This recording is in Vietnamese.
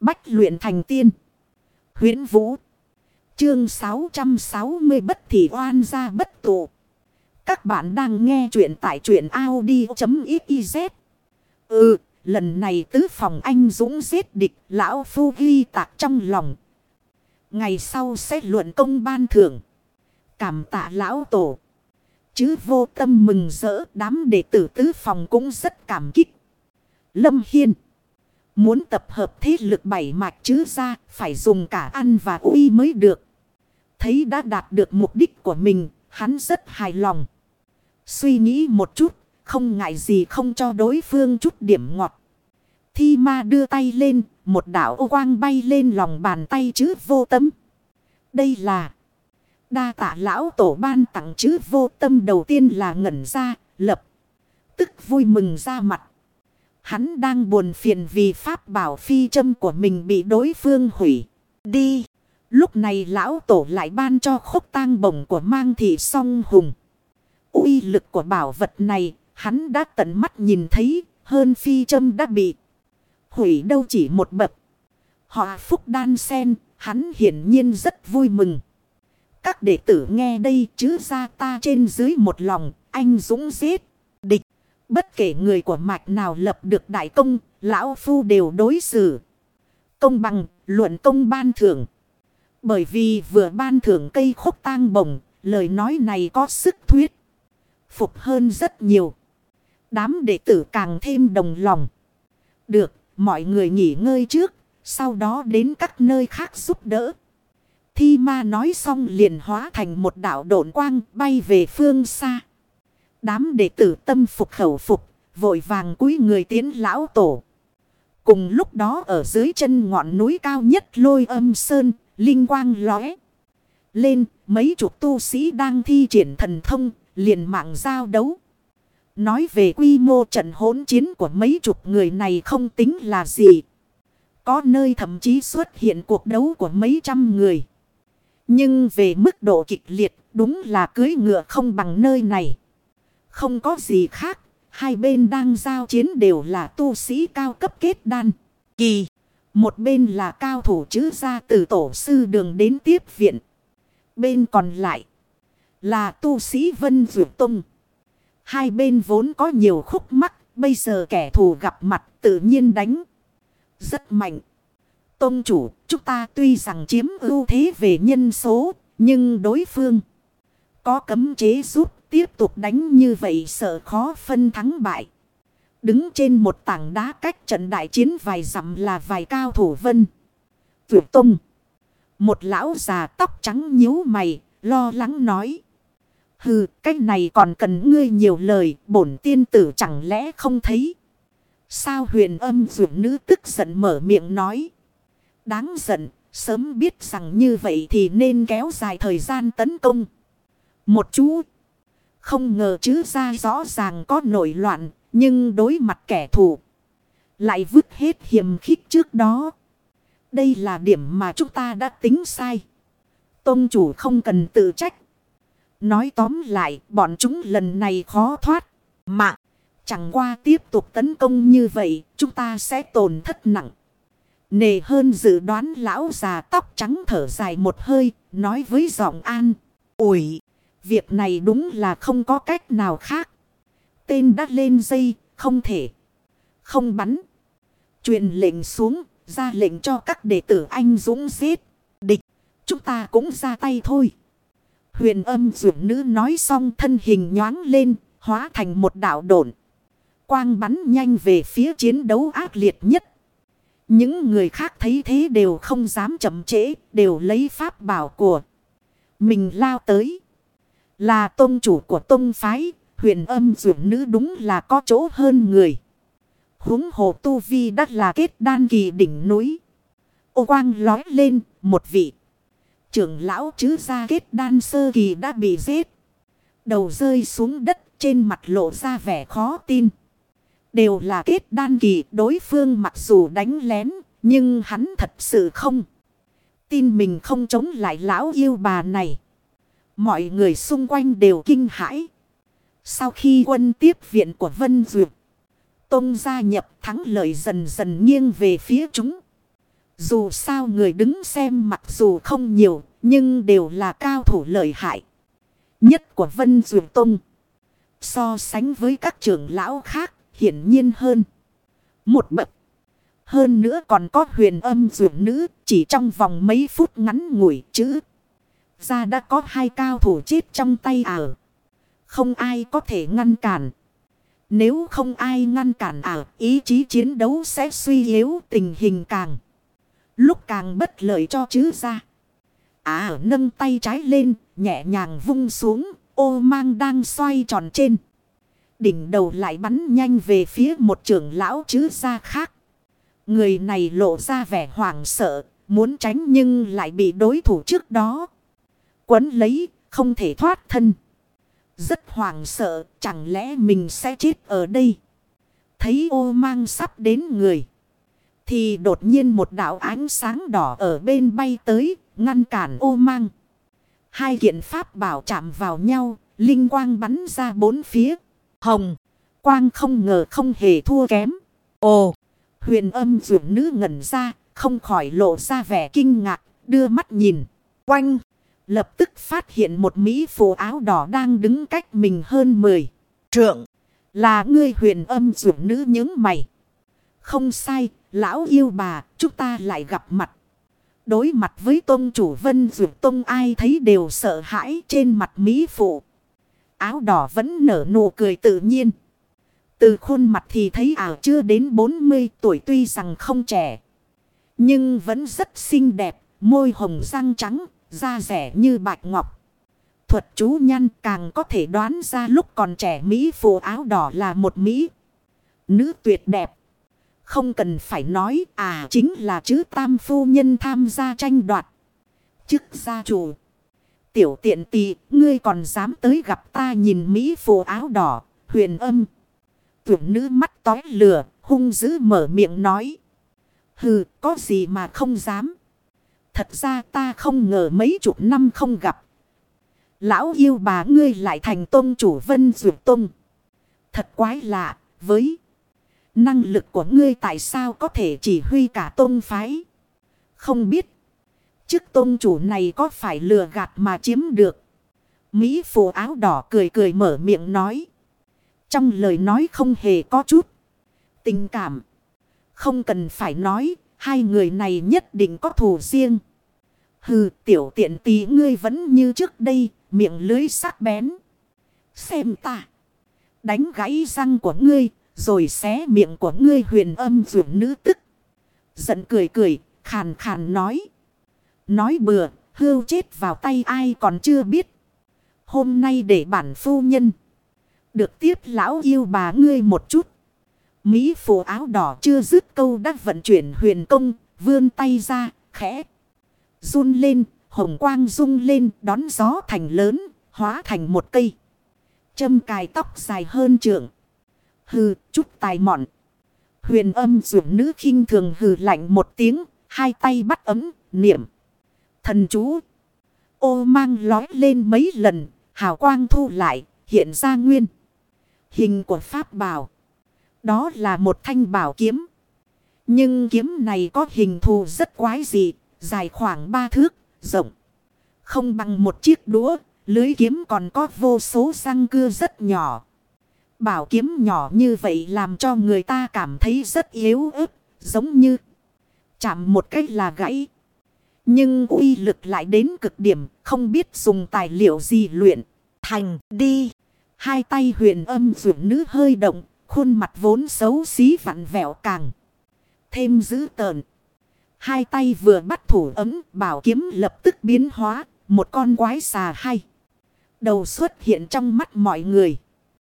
Bách luyện thành tiên. huyễn Vũ. Chương 660 bất thị oan ra bất tụ. Các bạn đang nghe truyện tại truyện Audi.xyz. Ừ, lần này tứ phòng anh dũng giết địch, lão phu ghi tạc trong lòng. Ngày sau sẽ luận công ban thưởng. Cảm tạ lão tổ. Chứ vô tâm mừng rỡ đám đệ tử tứ phòng cũng rất cảm kích. Lâm Hiên. Muốn tập hợp thế lực bảy mạch chứ ra phải dùng cả ăn và uy mới được. Thấy đã đạt được mục đích của mình, hắn rất hài lòng. Suy nghĩ một chút, không ngại gì không cho đối phương chút điểm ngọt. Thi ma đưa tay lên, một đảo quang bay lên lòng bàn tay chứ vô tâm. Đây là đa tạ lão tổ ban tặng chữ vô tâm đầu tiên là ngẩn ra, lập. Tức vui mừng ra mặt. Hắn đang buồn phiền vì pháp bảo phi châm của mình bị đối phương hủy. Đi. Lúc này lão tổ lại ban cho khúc tang bổng của mang thị song hùng. uy lực của bảo vật này, hắn đã tận mắt nhìn thấy, hơn phi châm đã bị hủy đâu chỉ một bậc. Họ phúc đan sen, hắn hiển nhiên rất vui mừng. Các đệ tử nghe đây chứ ra ta trên dưới một lòng, anh dũng giết. Bất kể người của mạch nào lập được đại công, lão phu đều đối xử. Công bằng, luận công ban thưởng. Bởi vì vừa ban thưởng cây khúc tang bồng, lời nói này có sức thuyết. Phục hơn rất nhiều. Đám đệ tử càng thêm đồng lòng. Được, mọi người nghỉ ngơi trước, sau đó đến các nơi khác giúp đỡ. Thi ma nói xong liền hóa thành một đạo độn quang bay về phương xa. Đám đệ tử tâm phục khẩu phục, vội vàng cúi người tiến lão tổ. Cùng lúc đó ở dưới chân ngọn núi cao nhất lôi âm sơn, linh quang lóe. Lên, mấy chục tu sĩ đang thi triển thần thông, liền mạng giao đấu. Nói về quy mô trận hỗn chiến của mấy chục người này không tính là gì. Có nơi thậm chí xuất hiện cuộc đấu của mấy trăm người. Nhưng về mức độ kịch liệt đúng là cưới ngựa không bằng nơi này. Không có gì khác. Hai bên đang giao chiến đều là tu sĩ cao cấp kết đan. Kỳ. Một bên là cao thủ chữ ra từ tổ sư đường đến tiếp viện. Bên còn lại là tu sĩ Vân Dược Tông. Hai bên vốn có nhiều khúc mắc. Bây giờ kẻ thù gặp mặt tự nhiên đánh. Rất mạnh. Tông chủ, chúng ta tuy rằng chiếm ưu thế về nhân số, nhưng đối phương có cấm chế giúp tiếp tục đánh như vậy sợ khó phân thắng bại. Đứng trên một tảng đá cách trận đại chiến vài dặm là vài cao thủ vân. Tuyệt Tông. Một lão già tóc trắng nhíu mày, lo lắng nói. Hừ, cái này còn cần ngươi nhiều lời, bổn tiên tử chẳng lẽ không thấy. Sao huyền âm dụng nữ tức giận mở miệng nói. Đáng giận, sớm biết rằng như vậy thì nên kéo dài thời gian tấn công. Một chú. Không ngờ chứ ra rõ ràng có nổi loạn, nhưng đối mặt kẻ thù. Lại vứt hết hiểm khích trước đó. Đây là điểm mà chúng ta đã tính sai. Tông chủ không cần tự trách. Nói tóm lại, bọn chúng lần này khó thoát. Mạng, chẳng qua tiếp tục tấn công như vậy, chúng ta sẽ tổn thất nặng. Nề hơn dự đoán lão già tóc trắng thở dài một hơi, nói với giọng an. Ủi, việc này đúng là không có cách nào khác. Tên đã lên dây, không thể. Không bắn. Truyền lệnh xuống, ra lệnh cho các đệ tử anh dũng giết. Địch, chúng ta cũng ra tay thôi. Huyền âm dưỡng nữ nói xong thân hình nhoáng lên, hóa thành một đạo độn. Quang bắn nhanh về phía chiến đấu ác liệt nhất. Những người khác thấy thế đều không dám chậm trễ, đều lấy pháp bảo của mình lao tới. Là tôn chủ của tôn phái, huyền âm dưỡng nữ đúng là có chỗ hơn người. Húng hồ tu vi đắt là kết đan kỳ đỉnh núi. Ô quang lói lên, một vị. Trưởng lão chứ ra kết đan sơ kỳ đã bị giết. Đầu rơi xuống đất trên mặt lộ ra vẻ khó tin. Đều là kết đan kỳ đối phương mặc dù đánh lén. Nhưng hắn thật sự không. Tin mình không chống lại lão yêu bà này. Mọi người xung quanh đều kinh hãi. Sau khi quân tiếp viện của Vân Duyệt. Tông gia nhập thắng lợi dần dần nghiêng về phía chúng. Dù sao người đứng xem mặc dù không nhiều, nhưng đều là cao thủ lợi hại. Nhất của Vân Duyệt Tông. So sánh với các trưởng lão khác, hiển nhiên hơn. Một bậc. Hơn nữa còn có huyền âm Duyệt nữ, chỉ trong vòng mấy phút ngắn ngủi chữ. Ra đã có hai cao thủ chết trong tay ảo. Không ai có thể ngăn cản. Nếu không ai ngăn cản ảo, ý chí chiến đấu sẽ suy yếu tình hình càng. Lúc càng bất lợi cho chứ ra. À nâng tay trái lên, nhẹ nhàng vung xuống, ô mang đang xoay tròn trên. Đỉnh đầu lại bắn nhanh về phía một trưởng lão chứ ra khác. Người này lộ ra vẻ hoảng sợ, muốn tránh nhưng lại bị đối thủ trước đó. Quấn lấy, không thể thoát thân. Rất hoảng sợ, chẳng lẽ mình sẽ chết ở đây. Thấy ô mang sắp đến người. Thì đột nhiên một đạo ánh sáng đỏ ở bên bay tới, ngăn cản ô mang. Hai kiện pháp bảo chạm vào nhau, linh quang bắn ra bốn phía. Hồng, quang không ngờ không hề thua kém. Ồ, huyền âm dưỡng nữ ngẩn ra, không khỏi lộ ra vẻ kinh ngạc, đưa mắt nhìn. Quanh, lập tức phát hiện một Mỹ phụ áo đỏ đang đứng cách mình hơn 10. Trượng, là ngươi huyền âm dưỡng nữ những mày. Không sai, lão yêu bà, chúng ta lại gặp mặt. Đối mặt với tôn chủ vân dược tôn ai thấy đều sợ hãi trên mặt Mỹ phụ. Áo đỏ vẫn nở nụ cười tự nhiên. Từ khuôn mặt thì thấy ảo chưa đến 40 tuổi tuy rằng không trẻ. Nhưng vẫn rất xinh đẹp, môi hồng răng trắng, da rẻ như bạch ngọc. Thuật chú nhăn càng có thể đoán ra lúc còn trẻ Mỹ phù áo đỏ là một Mỹ. Nữ tuyệt đẹp. Không cần phải nói à chính là chữ tam phu nhân tham gia tranh đoạt. Chức gia chủ. Tiểu tiện tì ngươi còn dám tới gặp ta nhìn Mỹ phù áo đỏ, huyền âm. Tưởng nữ mắt tói lửa, hung dữ mở miệng nói. Hừ, có gì mà không dám. Thật ra ta không ngờ mấy chục năm không gặp. Lão yêu bà ngươi lại thành tôn chủ vân dược tôn. Thật quái lạ, với... Năng lực của ngươi tại sao có thể chỉ huy cả tôn phái? Không biết. Chức tôn chủ này có phải lừa gạt mà chiếm được? Mỹ phù áo đỏ cười cười mở miệng nói. Trong lời nói không hề có chút. Tình cảm. Không cần phải nói. Hai người này nhất định có thù riêng. Hừ tiểu tiện tí ngươi vẫn như trước đây. Miệng lưới sắc bén. Xem ta. Đánh gãy răng của ngươi rồi xé miệng của ngươi huyền âm dụ nữ tức. Giận cười cười, khàn khàn nói. Nói bừa, hưu chết vào tay ai còn chưa biết. Hôm nay để bản phu nhân. Được tiếp lão yêu bà ngươi một chút. Mỹ phù áo đỏ chưa dứt câu đã vận chuyển huyền công, vươn tay ra, khẽ. Run lên, hồng quang rung lên, đón gió thành lớn, hóa thành một cây. Châm cài tóc dài hơn trượng. Hừ, chút tài mọn. Huyền âm dưỡng nữ khinh thường hừ lạnh một tiếng, hai tay bắt ấm, niệm. Thần chú. Ô mang lói lên mấy lần, hào quang thu lại, hiện ra nguyên. Hình của pháp bảo. Đó là một thanh bảo kiếm. Nhưng kiếm này có hình thù rất quái dị, dài khoảng ba thước, rộng. Không bằng một chiếc đũa, lưới kiếm còn có vô số răng cưa rất nhỏ. Bảo kiếm nhỏ như vậy làm cho người ta cảm thấy rất yếu ớt, giống như chạm một cách là gãy. Nhưng uy lực lại đến cực điểm, không biết dùng tài liệu gì luyện. Thành đi. Hai tay huyền âm dưỡng nữ hơi động, khuôn mặt vốn xấu xí vặn vẹo càng. Thêm dữ tợn. Hai tay vừa bắt thủ ấm, bảo kiếm lập tức biến hóa, một con quái xà hay. Đầu xuất hiện trong mắt mọi người.